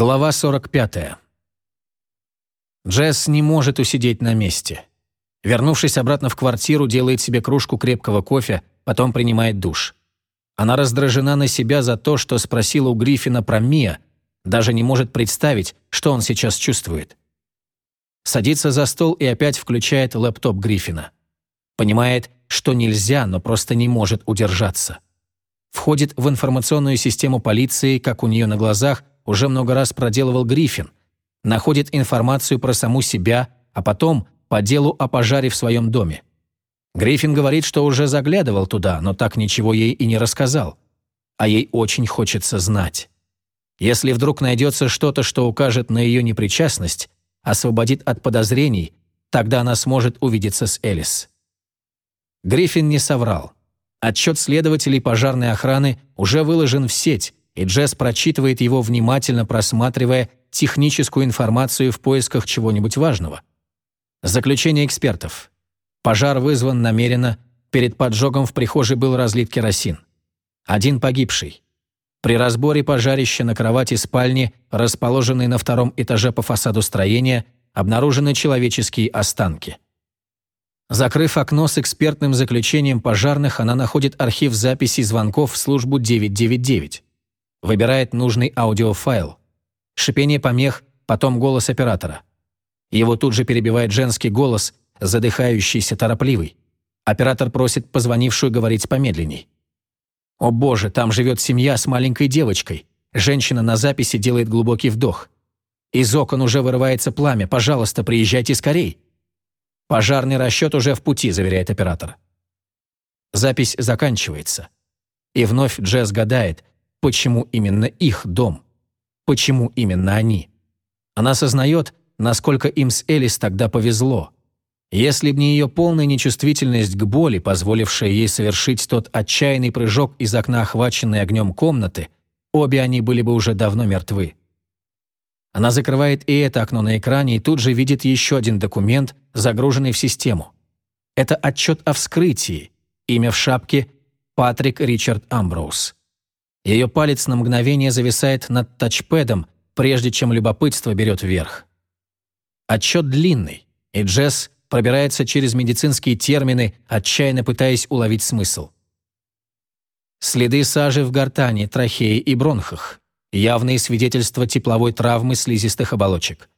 Глава 45. Джесс не может усидеть на месте. Вернувшись обратно в квартиру, делает себе кружку крепкого кофе, потом принимает душ. Она раздражена на себя за то, что спросила у Гриффина про Мия, даже не может представить, что он сейчас чувствует. Садится за стол и опять включает лэптоп Гриффина. Понимает, что нельзя, но просто не может удержаться. Входит в информационную систему полиции, как у нее на глазах, уже много раз проделывал Гриффин. Находит информацию про саму себя, а потом по делу о пожаре в своем доме. Гриффин говорит, что уже заглядывал туда, но так ничего ей и не рассказал. А ей очень хочется знать. Если вдруг найдется что-то, что укажет на ее непричастность, освободит от подозрений, тогда она сможет увидеться с Элис. Гриффин не соврал. Отчет следователей пожарной охраны уже выложен в сеть, и Джесс прочитывает его внимательно, просматривая техническую информацию в поисках чего-нибудь важного. Заключение экспертов. Пожар вызван намеренно, перед поджогом в прихожей был разлит керосин. Один погибший. При разборе пожарища на кровати спальни, расположенной на втором этаже по фасаду строения, обнаружены человеческие останки. Закрыв окно с экспертным заключением пожарных, она находит архив записей звонков в службу 999. Выбирает нужный аудиофайл. Шипение помех, потом голос оператора. Его тут же перебивает женский голос, задыхающийся, торопливый. Оператор просит позвонившую говорить помедленней. О боже, там живет семья с маленькой девочкой. Женщина на записи делает глубокий вдох. Из окон уже вырывается пламя. Пожалуйста, приезжайте скорей. Пожарный расчет уже в пути, заверяет оператор. Запись заканчивается. И вновь Джесс гадает, почему именно их дом? Почему именно они? Она сознает, насколько им с Элис тогда повезло. Если б не ее полная нечувствительность к боли, позволившая ей совершить тот отчаянный прыжок из окна, охваченной огнем комнаты, обе они были бы уже давно мертвы. Она закрывает и это окно на экране и тут же видит еще один документ, загруженный в систему. Это отчет о вскрытии. Имя в шапке – Патрик Ричард Амброуз. Ее палец на мгновение зависает над тачпэдом, прежде чем любопытство берет вверх. Отчет длинный, и Джесс пробирается через медицинские термины, отчаянно пытаясь уловить смысл. Следы сажи в гортани, трахее и бронхах. Явные свидетельства тепловой травмы слизистых оболочек.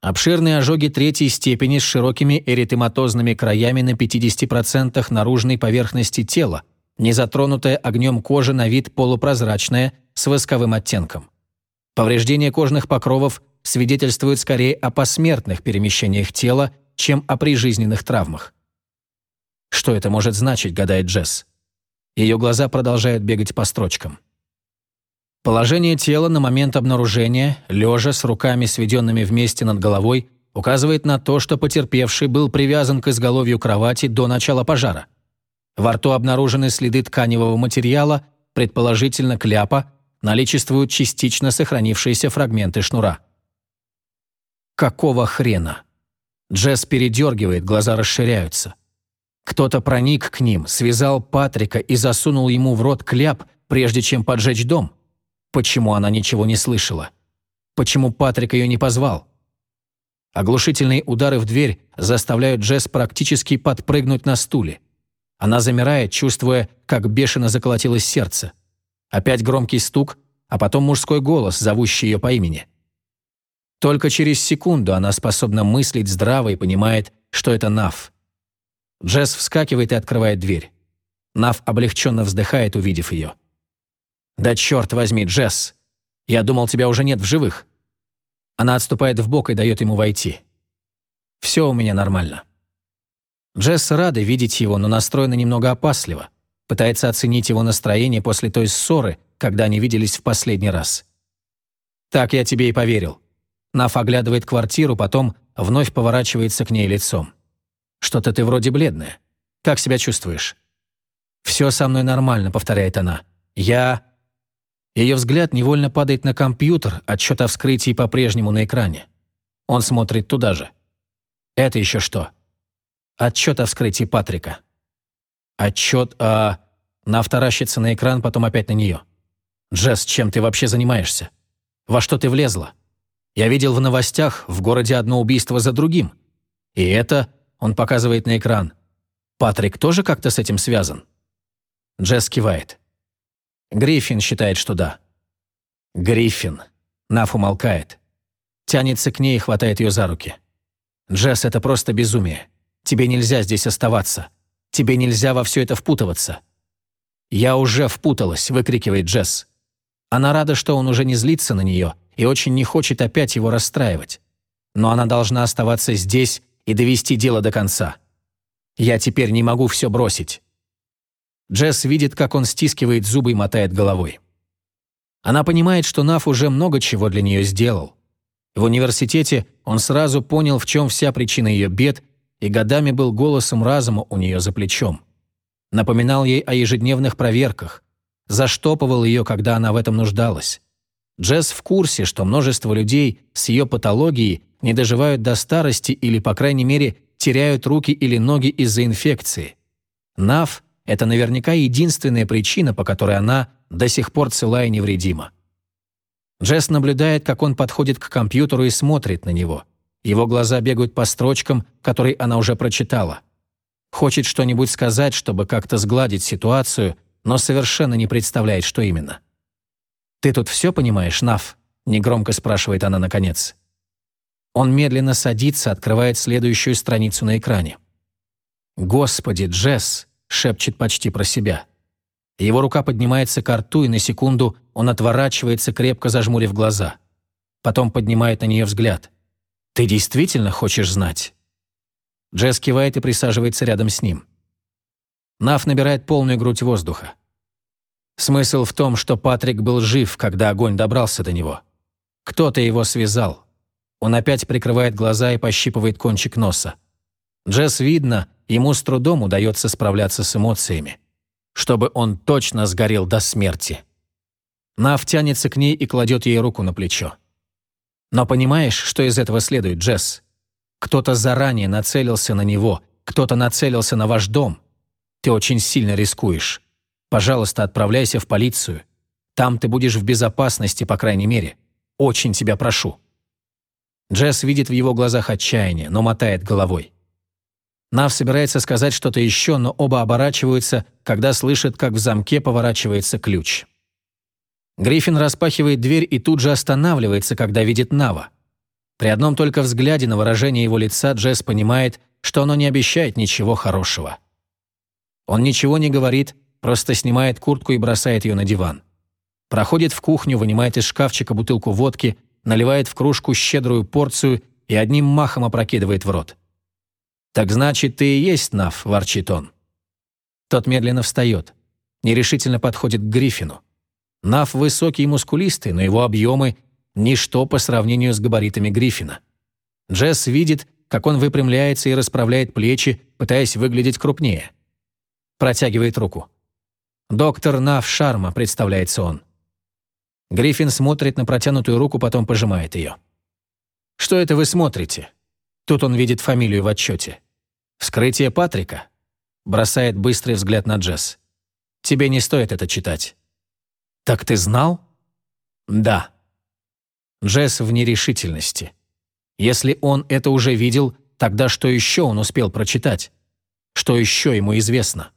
Обширные ожоги третьей степени с широкими эритематозными краями на 50% наружной поверхности тела – Незатронутая огнем кожа на вид полупрозрачная, с восковым оттенком. Повреждение кожных покровов свидетельствует скорее о посмертных перемещениях тела, чем о прижизненных травмах. Что это может значить, гадает Джесс. Ее глаза продолжают бегать по строчкам. Положение тела на момент обнаружения, лежа с руками сведенными вместе над головой, указывает на то, что потерпевший был привязан к изголовью кровати до начала пожара. Во рту обнаружены следы тканевого материала, предположительно кляпа, наличествуют частично сохранившиеся фрагменты шнура. Какого хрена? Джесс передергивает, глаза расширяются. Кто-то проник к ним, связал Патрика и засунул ему в рот кляп, прежде чем поджечь дом. Почему она ничего не слышала? Почему Патрик ее не позвал? Оглушительные удары в дверь заставляют Джесс практически подпрыгнуть на стуле. Она замирает, чувствуя, как бешено заколотилось сердце. Опять громкий стук, а потом мужской голос, зовущий ее по имени. Только через секунду она способна мыслить здраво и понимает, что это Нав. Джесс вскакивает и открывает дверь. Нав облегченно вздыхает, увидев ее. «Да черт возьми, Джесс! Я думал, тебя уже нет в живых!» Она отступает в бок и дает ему войти. «Все у меня нормально». Джесс рада видеть его, но настроена немного опасливо. Пытается оценить его настроение после той ссоры, когда они виделись в последний раз. «Так я тебе и поверил». Наф оглядывает квартиру, потом вновь поворачивается к ней лицом. «Что-то ты вроде бледная. Как себя чувствуешь?» «Все со мной нормально», — повторяет она. «Я...» Ее взгляд невольно падает на компьютер, отчет о вскрытии по-прежнему на экране. Он смотрит туда же. «Это еще что?» Отчет о вскрытии Патрика. Отчет о... Наф на экран, потом опять на нее. «Джесс, чем ты вообще занимаешься? Во что ты влезла? Я видел в новостях в городе одно убийство за другим. И это, он показывает на экран. Патрик тоже как-то с этим связан?» Джесс кивает. Гриффин считает, что да. Гриффин. Наф умолкает. Тянется к ней и хватает ее за руки. «Джесс, это просто безумие. Тебе нельзя здесь оставаться. Тебе нельзя во все это впутываться». «Я уже впуталась», — выкрикивает Джесс. Она рада, что он уже не злится на нее и очень не хочет опять его расстраивать. Но она должна оставаться здесь и довести дело до конца. «Я теперь не могу все бросить». Джесс видит, как он стискивает зубы и мотает головой. Она понимает, что Наф уже много чего для нее сделал. В университете он сразу понял, в чем вся причина ее бед, и годами был голосом разума у нее за плечом. Напоминал ей о ежедневных проверках, заштопывал ее, когда она в этом нуждалась. Джесс в курсе, что множество людей с ее патологией не доживают до старости или, по крайней мере, теряют руки или ноги из-за инфекции. НАВ – это наверняка единственная причина, по которой она до сих пор цела и невредима. Джесс наблюдает, как он подходит к компьютеру и смотрит на него. Его глаза бегают по строчкам, которые она уже прочитала. Хочет что-нибудь сказать, чтобы как-то сгладить ситуацию, но совершенно не представляет, что именно. «Ты тут все понимаешь, Нав?» – негромко спрашивает она наконец. Он медленно садится, открывает следующую страницу на экране. «Господи, Джесс!» – шепчет почти про себя. Его рука поднимается к рту, и на секунду он отворачивается, крепко зажмурив глаза. Потом поднимает на нее взгляд. «Ты действительно хочешь знать?» Джесс кивает и присаживается рядом с ним. Нав набирает полную грудь воздуха. Смысл в том, что Патрик был жив, когда огонь добрался до него. Кто-то его связал. Он опять прикрывает глаза и пощипывает кончик носа. Джесс видно, ему с трудом удается справляться с эмоциями чтобы он точно сгорел до смерти. Нав тянется к ней и кладет ей руку на плечо. Но понимаешь, что из этого следует, Джесс? Кто-то заранее нацелился на него, кто-то нацелился на ваш дом. Ты очень сильно рискуешь. Пожалуйста, отправляйся в полицию. Там ты будешь в безопасности, по крайней мере. Очень тебя прошу». Джесс видит в его глазах отчаяние, но мотает головой. Нав собирается сказать что-то еще, но оба оборачиваются, когда слышат, как в замке поворачивается ключ. Гриффин распахивает дверь и тут же останавливается, когда видит Нава. При одном только взгляде на выражение его лица Джесс понимает, что оно не обещает ничего хорошего. Он ничего не говорит, просто снимает куртку и бросает ее на диван. Проходит в кухню, вынимает из шкафчика бутылку водки, наливает в кружку щедрую порцию и одним махом опрокидывает в рот. «Так значит, ты и есть Нав», — ворчит он. Тот медленно встает. Нерешительно подходит к Гриффину. Нав высокий и мускулистый, но его объемы — ничто по сравнению с габаритами Гриффина. Джесс видит, как он выпрямляется и расправляет плечи, пытаясь выглядеть крупнее. Протягивает руку. «Доктор Нав Шарма», — представляется он. Гриффин смотрит на протянутую руку, потом пожимает ее. «Что это вы смотрите?» Тут он видит фамилию в отчете. «Вскрытие Патрика?» Бросает быстрый взгляд на Джесс. «Тебе не стоит это читать». «Так ты знал?» «Да». Джесс в нерешительности. Если он это уже видел, тогда что еще он успел прочитать? Что еще ему известно?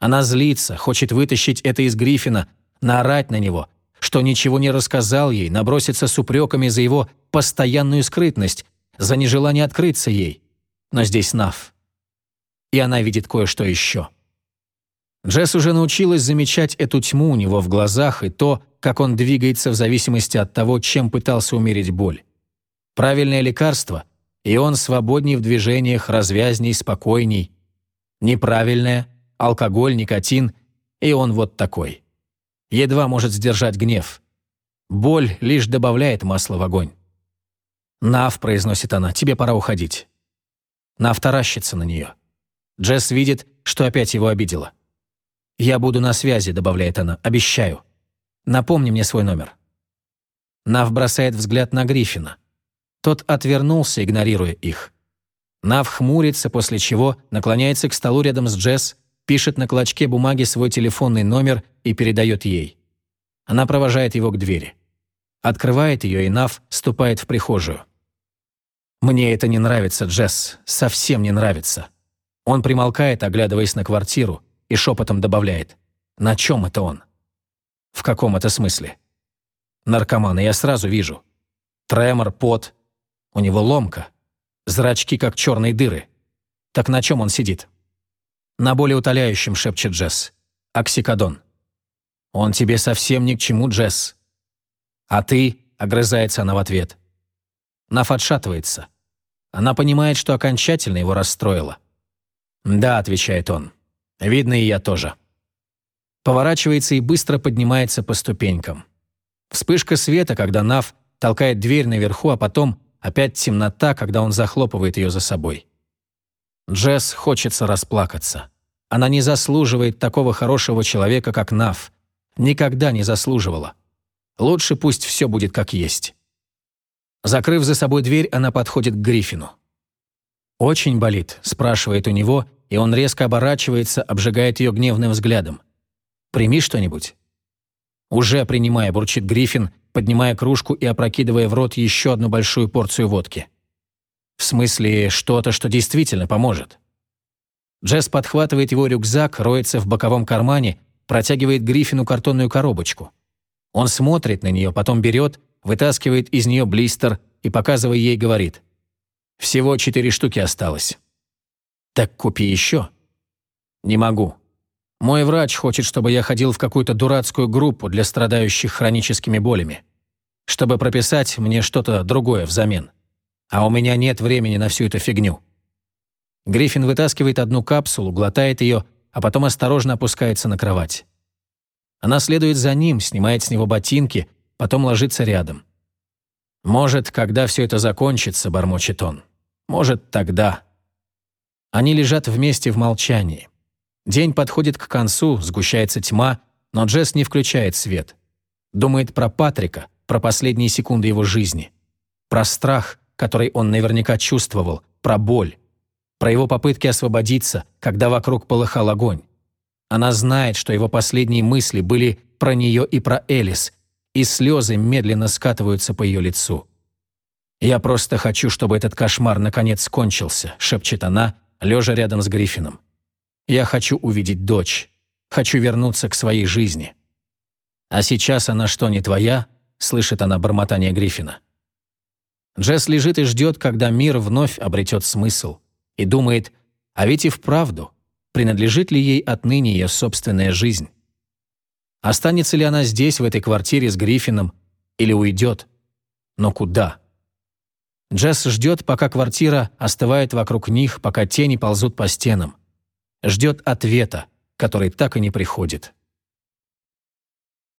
Она злится, хочет вытащить это из Гриффина, наорать на него, что ничего не рассказал ей, наброситься с упреками за его постоянную скрытность, за нежелание открыться ей. Но здесь Нав и она видит кое-что еще. Джесс уже научилась замечать эту тьму у него в глазах и то, как он двигается в зависимости от того, чем пытался умерить боль. Правильное лекарство, и он свободней в движениях, развязней, спокойней. Неправильное – алкоголь, никотин, и он вот такой. Едва может сдержать гнев. Боль лишь добавляет масла в огонь. «Нав», – произносит она, – «тебе пора уходить». Нав таращится на нее. Джесс видит, что опять его обидела. «Я буду на связи», — добавляет она, — «обещаю. Напомни мне свой номер». Нав бросает взгляд на Гриффина. Тот отвернулся, игнорируя их. Нав хмурится, после чего наклоняется к столу рядом с Джесс, пишет на клочке бумаги свой телефонный номер и передает ей. Она провожает его к двери. Открывает ее, и Нав ступает в прихожую. «Мне это не нравится, Джесс, совсем не нравится». Он примолкает, оглядываясь на квартиру, и шепотом добавляет. «На чем это он?» «В каком это смысле?» «Наркомана я сразу вижу. Тремор, пот. У него ломка. Зрачки, как черные дыры. Так на чем он сидит?» «На более утоляющем», — шепчет Джесс. «Оксикодон». «Он тебе совсем ни к чему, Джесс». «А ты?» — огрызается она в ответ. Наф отшатывается. Она понимает, что окончательно его расстроила. «Да», — отвечает он. «Видно, и я тоже». Поворачивается и быстро поднимается по ступенькам. Вспышка света, когда Нав толкает дверь наверху, а потом опять темнота, когда он захлопывает ее за собой. Джесс хочется расплакаться. Она не заслуживает такого хорошего человека, как Нав. Никогда не заслуживала. Лучше пусть все будет как есть. Закрыв за собой дверь, она подходит к Гриффину. «Очень болит?» – спрашивает у него, и он резко оборачивается, обжигает ее гневным взглядом. «Прими что-нибудь». «Уже принимая», – бурчит Гриффин, поднимая кружку и опрокидывая в рот еще одну большую порцию водки. «В смысле, что-то, что действительно поможет». Джесс подхватывает его рюкзак, роется в боковом кармане, протягивает Гриффину картонную коробочку. Он смотрит на нее, потом берет – вытаскивает из нее блистер и, показывая ей, говорит. «Всего четыре штуки осталось». «Так купи еще». «Не могу. Мой врач хочет, чтобы я ходил в какую-то дурацкую группу для страдающих хроническими болями, чтобы прописать мне что-то другое взамен. А у меня нет времени на всю эту фигню». Гриффин вытаскивает одну капсулу, глотает ее, а потом осторожно опускается на кровать. Она следует за ним, снимает с него ботинки, потом ложится рядом. «Может, когда все это закончится», — бормочет он. «Может, тогда». Они лежат вместе в молчании. День подходит к концу, сгущается тьма, но Джесс не включает свет. Думает про Патрика, про последние секунды его жизни. Про страх, который он наверняка чувствовал, про боль. Про его попытки освободиться, когда вокруг полыхал огонь. Она знает, что его последние мысли были про нее и про Элис, и слезы медленно скатываются по ее лицу. «Я просто хочу, чтобы этот кошмар наконец кончился», — шепчет она, лежа рядом с Гриффином. «Я хочу увидеть дочь. Хочу вернуться к своей жизни». «А сейчас она что, не твоя?» — слышит она бормотание Гриффина. Джесс лежит и ждет, когда мир вновь обретет смысл, и думает, а ведь и вправду, принадлежит ли ей отныне ее собственная жизнь. Останется ли она здесь, в этой квартире с Гриффином, или уйдет? Но куда? Джесс ждет, пока квартира остывает вокруг них, пока тени ползут по стенам. Ждет ответа, который так и не приходит.